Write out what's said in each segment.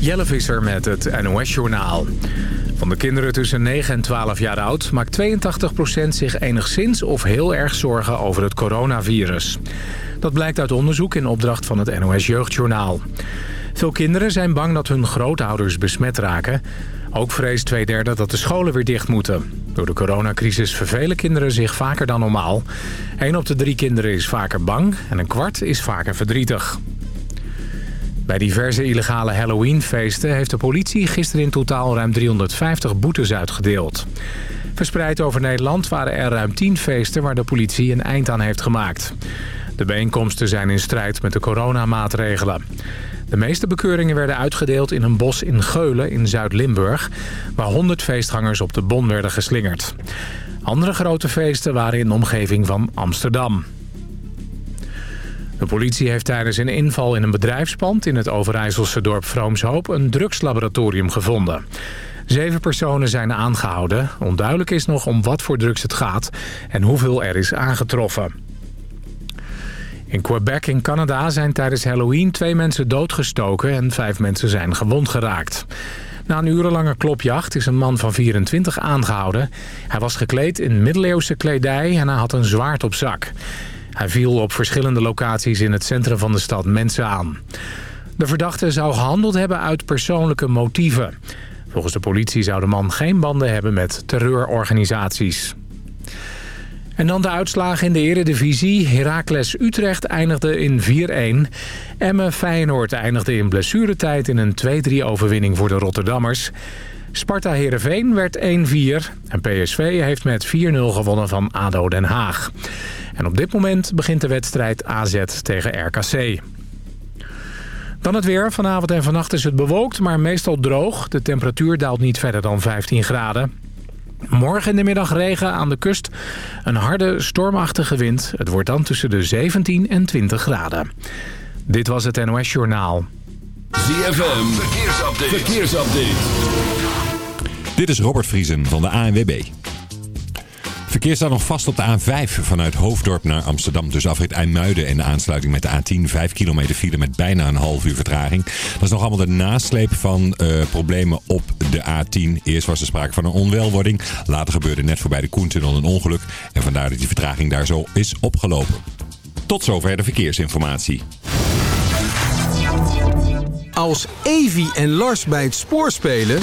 Jelle Visser met het NOS-journaal. Van de kinderen tussen 9 en 12 jaar oud maakt 82% zich enigszins of heel erg zorgen over het coronavirus. Dat blijkt uit onderzoek in opdracht van het NOS-jeugdjournaal. Veel kinderen zijn bang dat hun grootouders besmet raken. Ook vreest twee derde dat de scholen weer dicht moeten. Door de coronacrisis vervelen kinderen zich vaker dan normaal. Een op de drie kinderen is vaker bang en een kwart is vaker verdrietig. Bij diverse illegale Halloweenfeesten heeft de politie gisteren in totaal ruim 350 boetes uitgedeeld. Verspreid over Nederland waren er ruim 10 feesten waar de politie een eind aan heeft gemaakt. De bijeenkomsten zijn in strijd met de coronamaatregelen. De meeste bekeuringen werden uitgedeeld in een bos in Geulen in Zuid-Limburg... waar 100 feestgangers op de bon werden geslingerd. Andere grote feesten waren in de omgeving van Amsterdam. De politie heeft tijdens een inval in een bedrijfspand... in het Overijsselse dorp Vroomshoop een drugslaboratorium gevonden. Zeven personen zijn aangehouden. Onduidelijk is nog om wat voor drugs het gaat... en hoeveel er is aangetroffen. In Quebec in Canada zijn tijdens Halloween twee mensen doodgestoken... en vijf mensen zijn gewond geraakt. Na een urenlange klopjacht is een man van 24 aangehouden. Hij was gekleed in middeleeuwse kledij en hij had een zwaard op zak. Hij viel op verschillende locaties in het centrum van de stad mensen aan. De verdachte zou gehandeld hebben uit persoonlijke motieven. Volgens de politie zou de man geen banden hebben met terreurorganisaties. En dan de uitslagen in de eredivisie. Heracles Utrecht eindigde in 4-1. Emme Feyenoord eindigde in blessuretijd in een 2-3 overwinning voor de Rotterdammers. Sparta Heerenveen werd 1-4 en PSV heeft met 4-0 gewonnen van ADO Den Haag. En op dit moment begint de wedstrijd AZ tegen RKC. Dan het weer. Vanavond en vannacht is het bewolkt, maar meestal droog. De temperatuur daalt niet verder dan 15 graden. Morgen in de middag regen aan de kust. Een harde, stormachtige wind. Het wordt dan tussen de 17 en 20 graden. Dit was het NOS Journaal. ZFM, verkeersupdate. verkeersupdate. Dit is Robert Vriesen van de ANWB. Verkeer staat nog vast op de A5 vanuit Hoofddorp naar Amsterdam. Dus afrit IJmuiden en de aansluiting met de A10. 5 kilometer file met bijna een half uur vertraging. Dat is nog allemaal de nasleep van uh, problemen op de A10. Eerst was er sprake van een onwelwording. Later gebeurde net voorbij de Koentunnel een ongeluk. En vandaar dat die vertraging daar zo is opgelopen. Tot zover de verkeersinformatie. Als Evi en Lars bij het spoor spelen...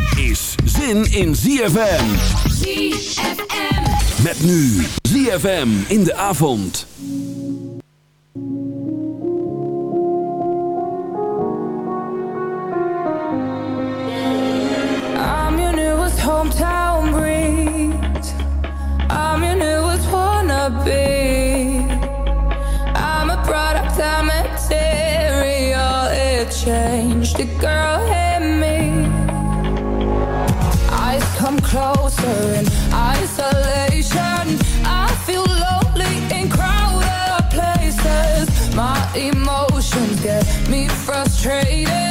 is zin in ZFM. ZFM. Met nu ZFM in de avond. I'm your newest hometown breeze. I'm your newest wannabe. I'm a product of material. It changed the girl in me. Come closer in isolation. I feel lonely in crowded places. My emotions get me frustrated.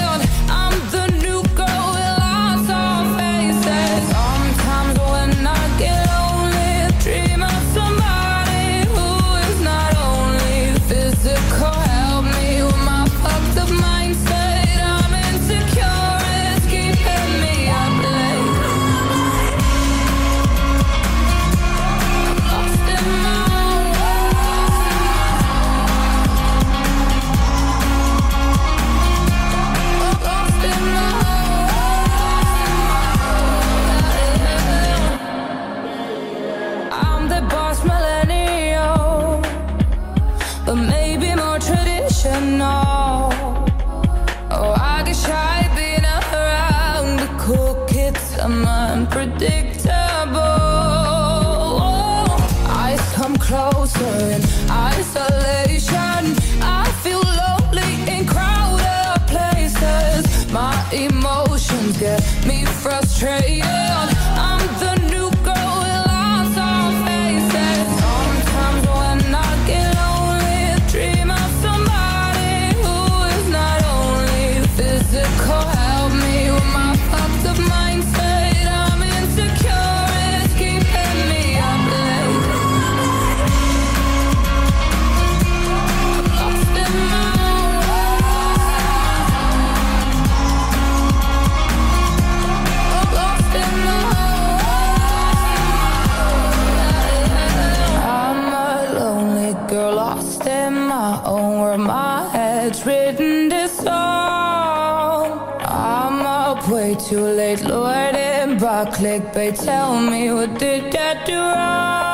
my own world, my head's written this song. I'm up way too late, Lord, and by clickbait. Tell me what did I do wrong?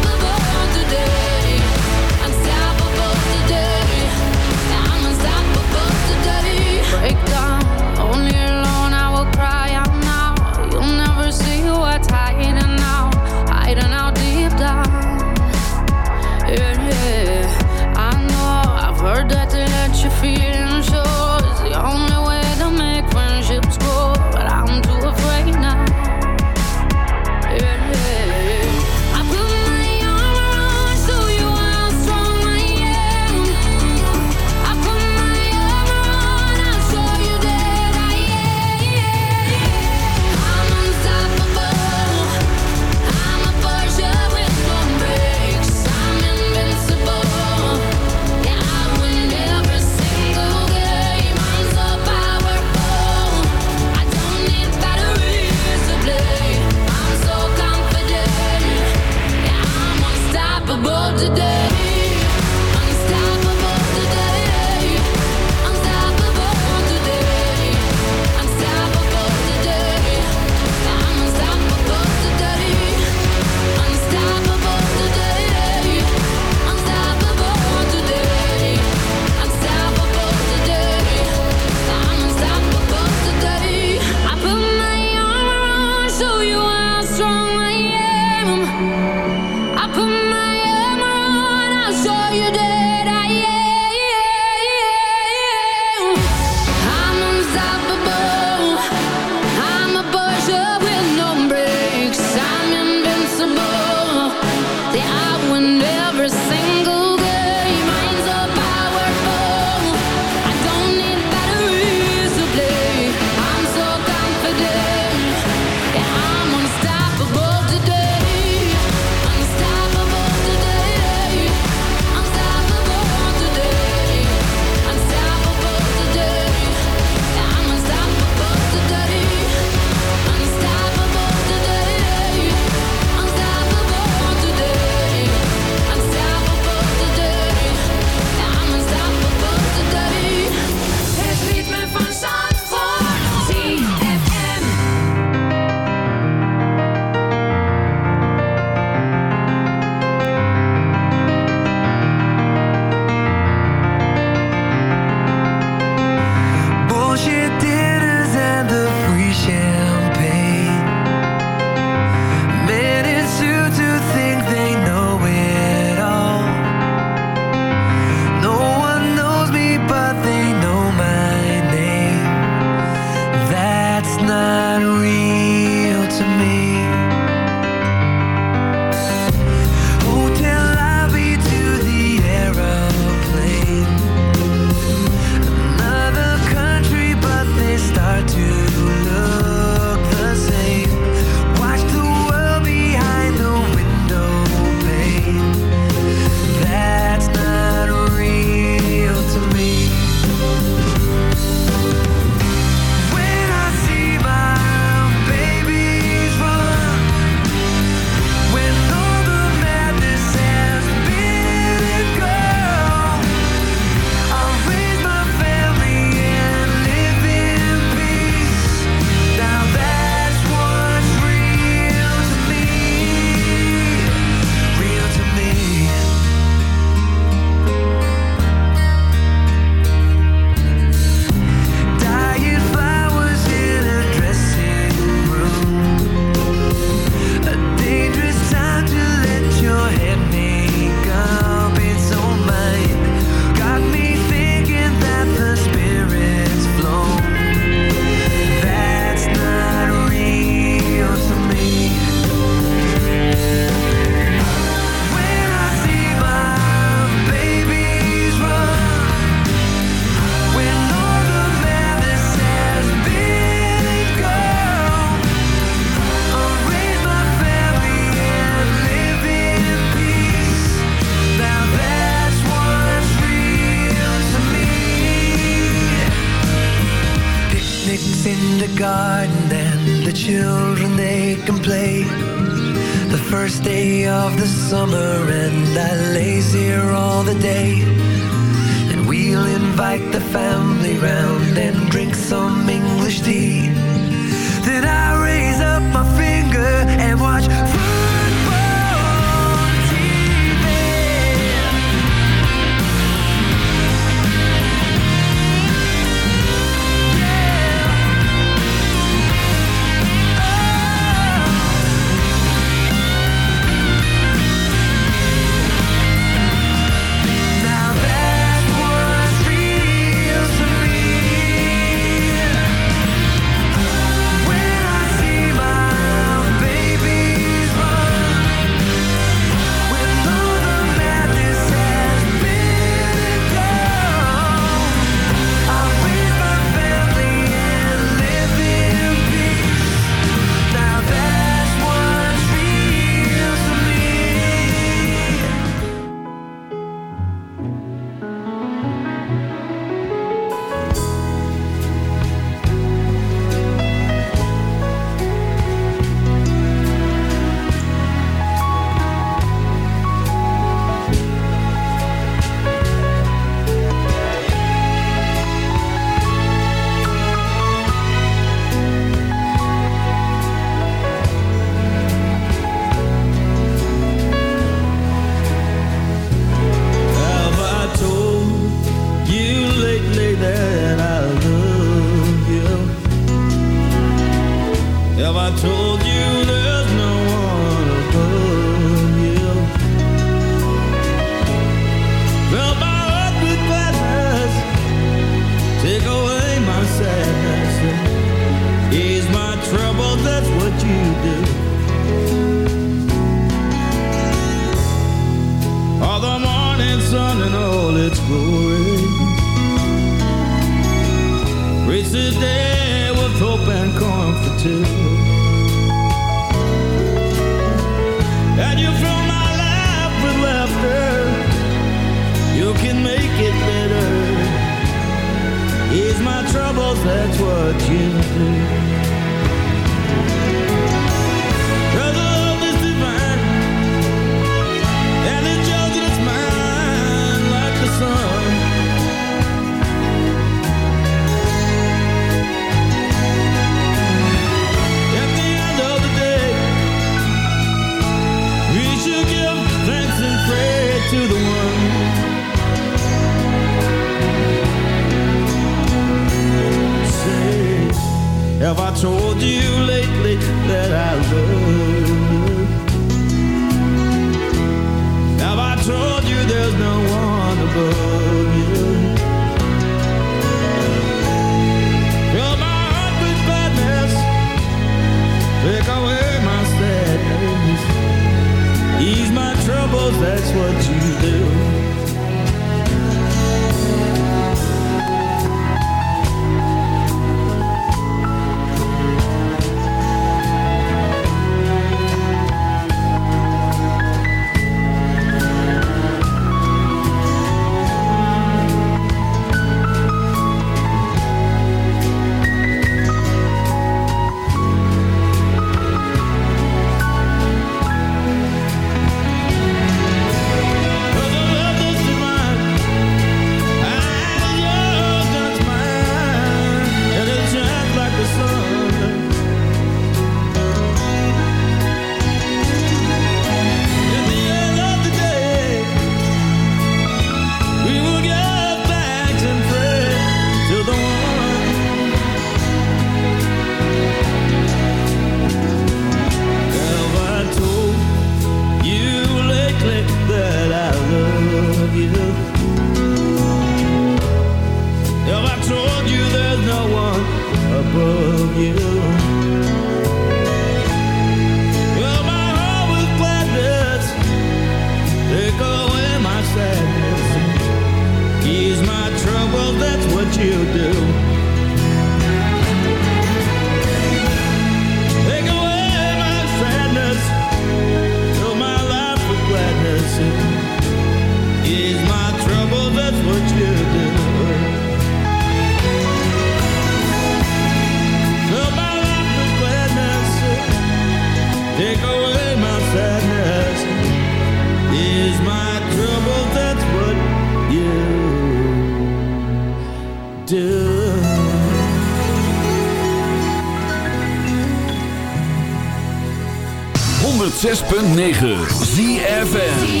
106.9 ZFM.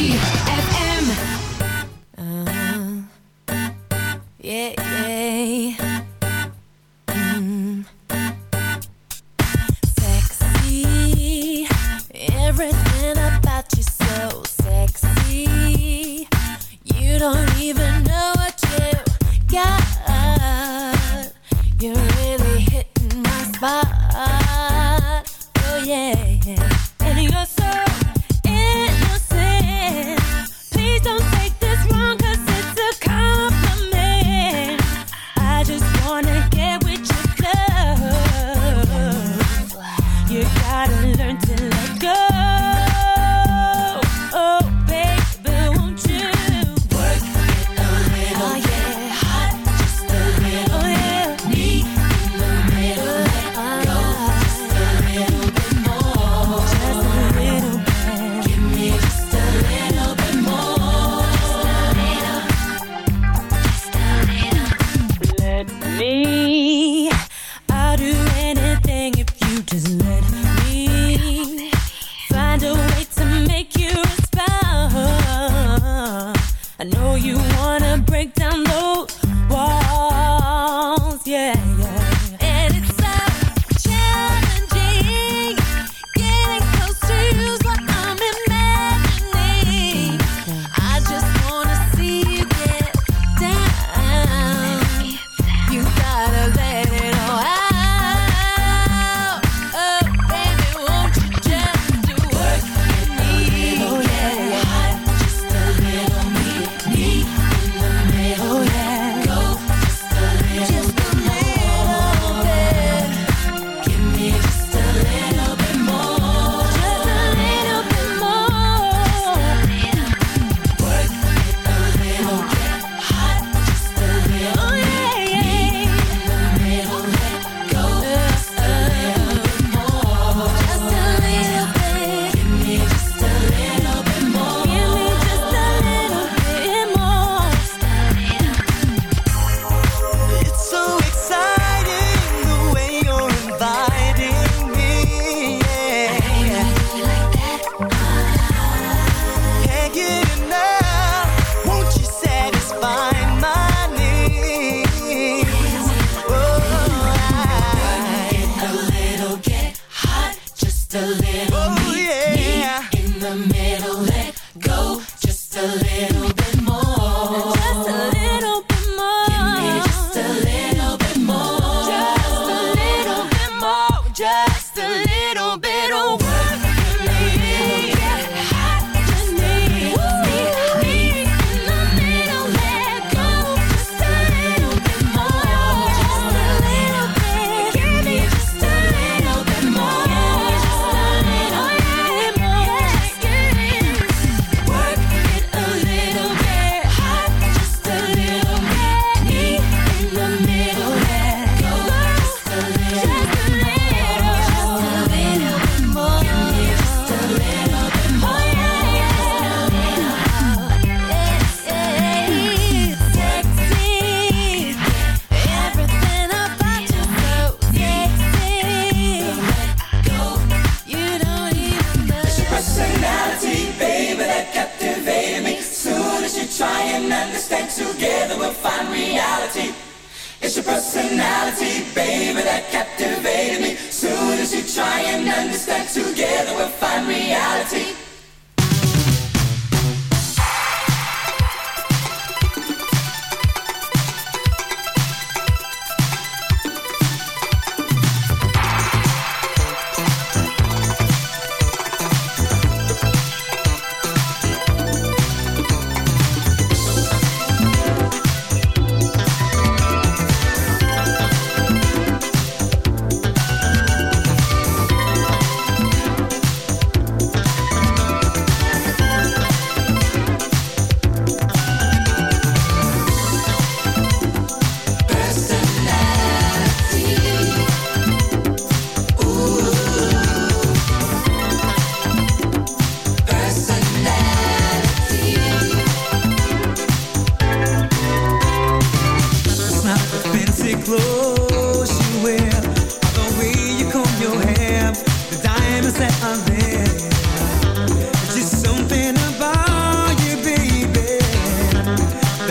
I know you wanna break down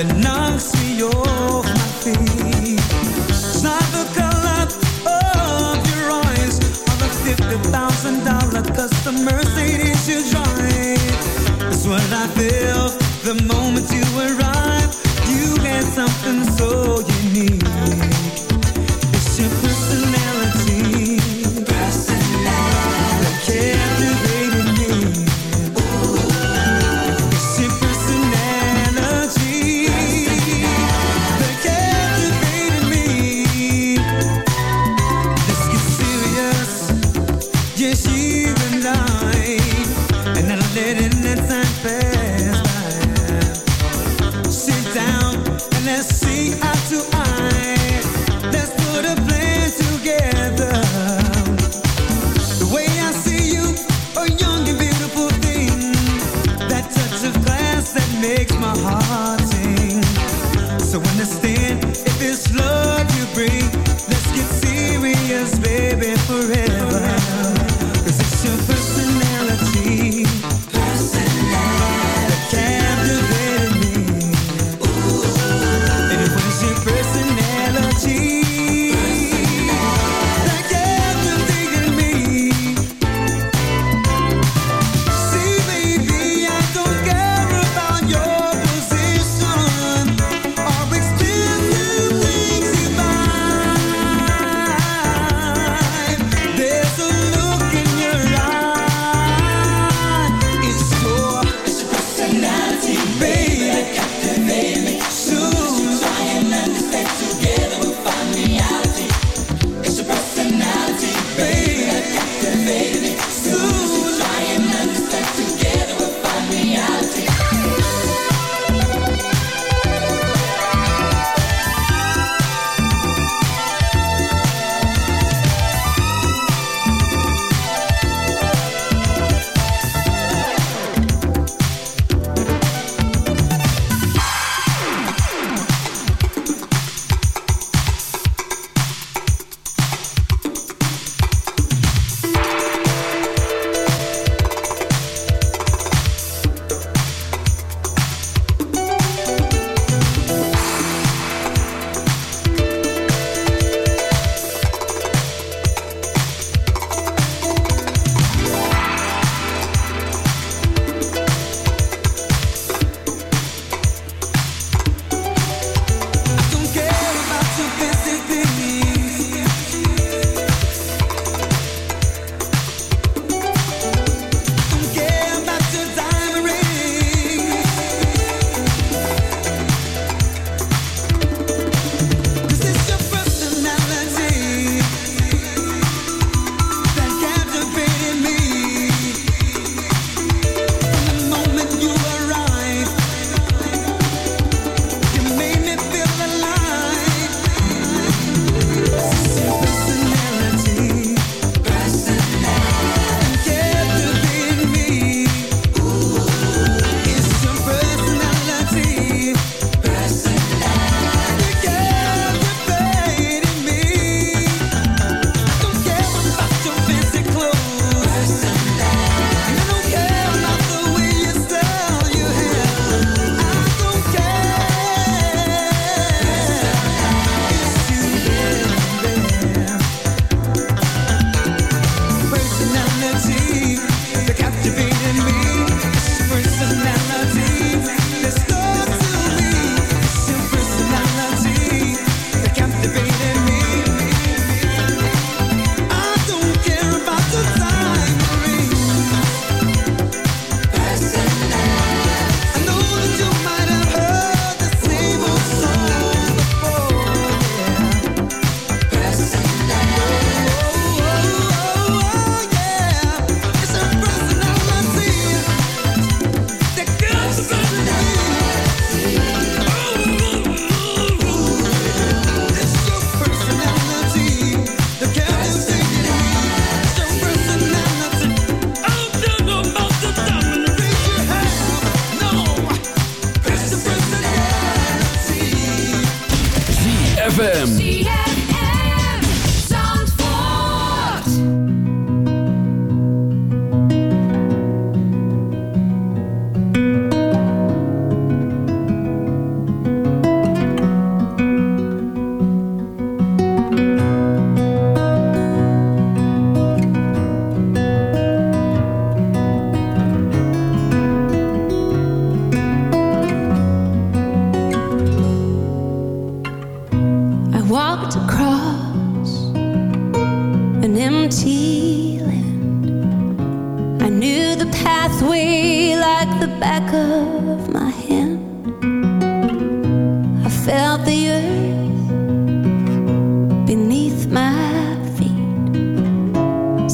that knocks me my feet. The color of your eyes the $50,000 custom Mercedes you drive. What I feel the moment you arrive. You had something so unique.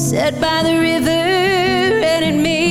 Set by the river, and it made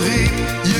riep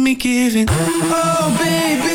me giving. Oh, baby.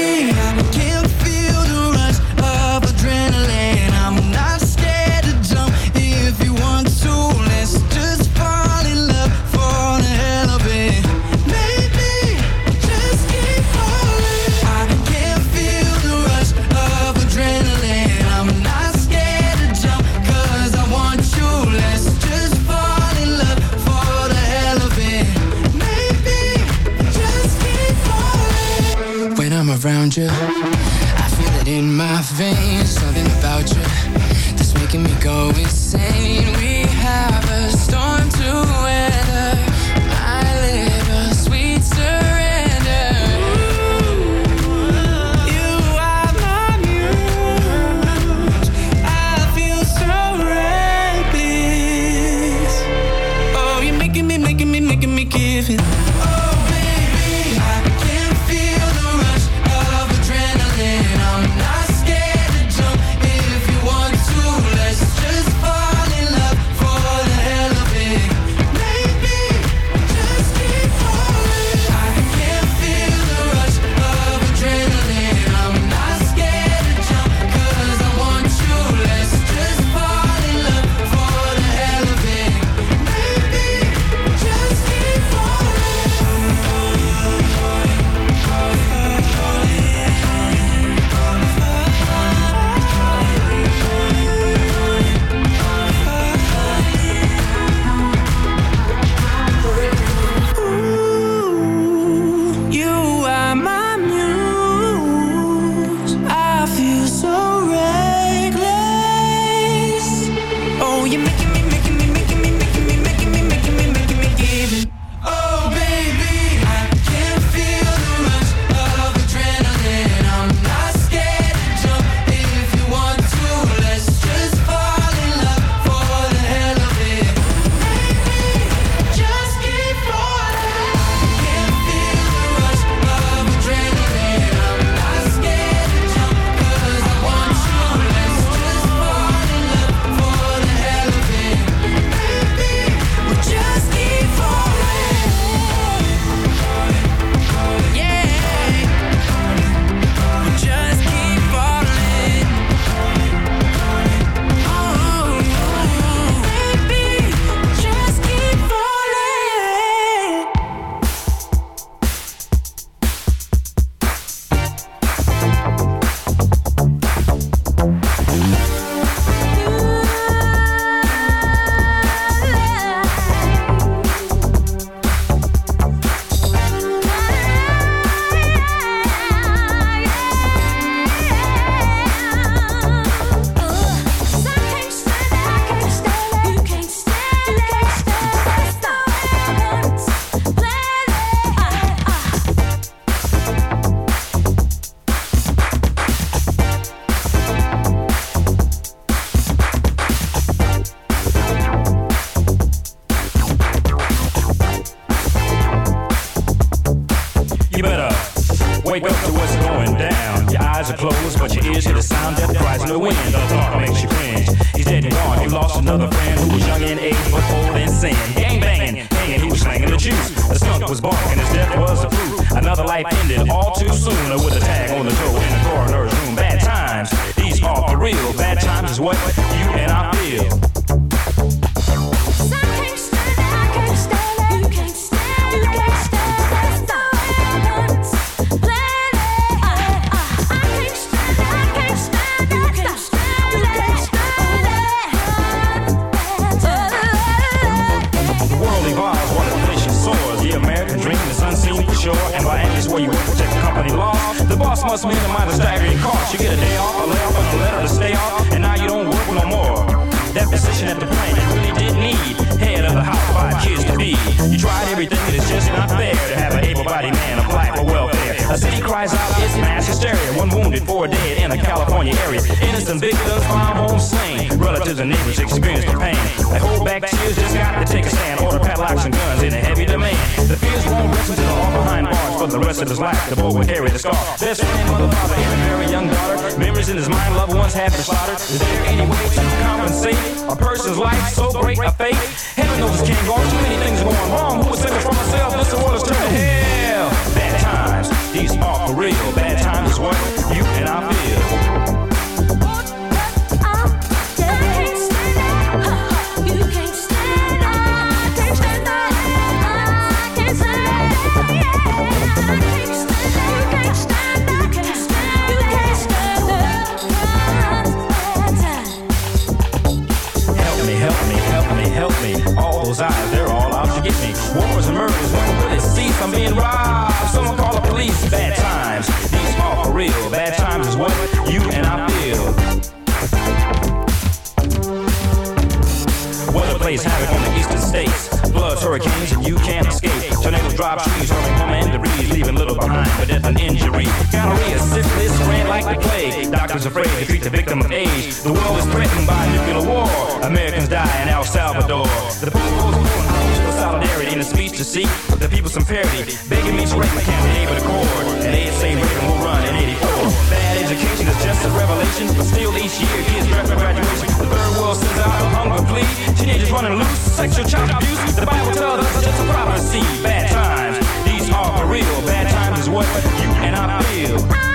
The rest of his life. The boy will carry the scar. Best friend, mother, father, and a very young daughter. Memories in his mind, loved ones have been slaughtered. Is there any way to compensate a person's life so great a fate? Heaven knows it can't go on. Too many things going wrong. Who would save us from ourselves? This world is turned to hell. Bad times, these are for real. Bad times is what Wars and murders, when will it cease? I'm being robbed. Someone call the police. Bad times, these are for real. Bad times is what you and I feel. Weather plays havoc on the eastern states. Floods, hurricanes, and you can't escape. Tornadoes drop trees, hurling home and debris, leaving little behind for death and injury. Gonorrhea, syphilis, spread like the plague. Doctors afraid to treat the victim of age. The world is threatened by nuclear war. Americans die in El Salvador. The calls for solidarity in a speech to seek the people some parity. Begging me to break my to accord. And they say Reagan will run in 84. Bad education is just a revelation, but still each year kids draft for graduation. The third world sends out a hunger plea. Teenagers running loose, sexual child abuse. The Bible tells us it's just a prophecy. Bad times, these are for real. Bad times is what you and I feel.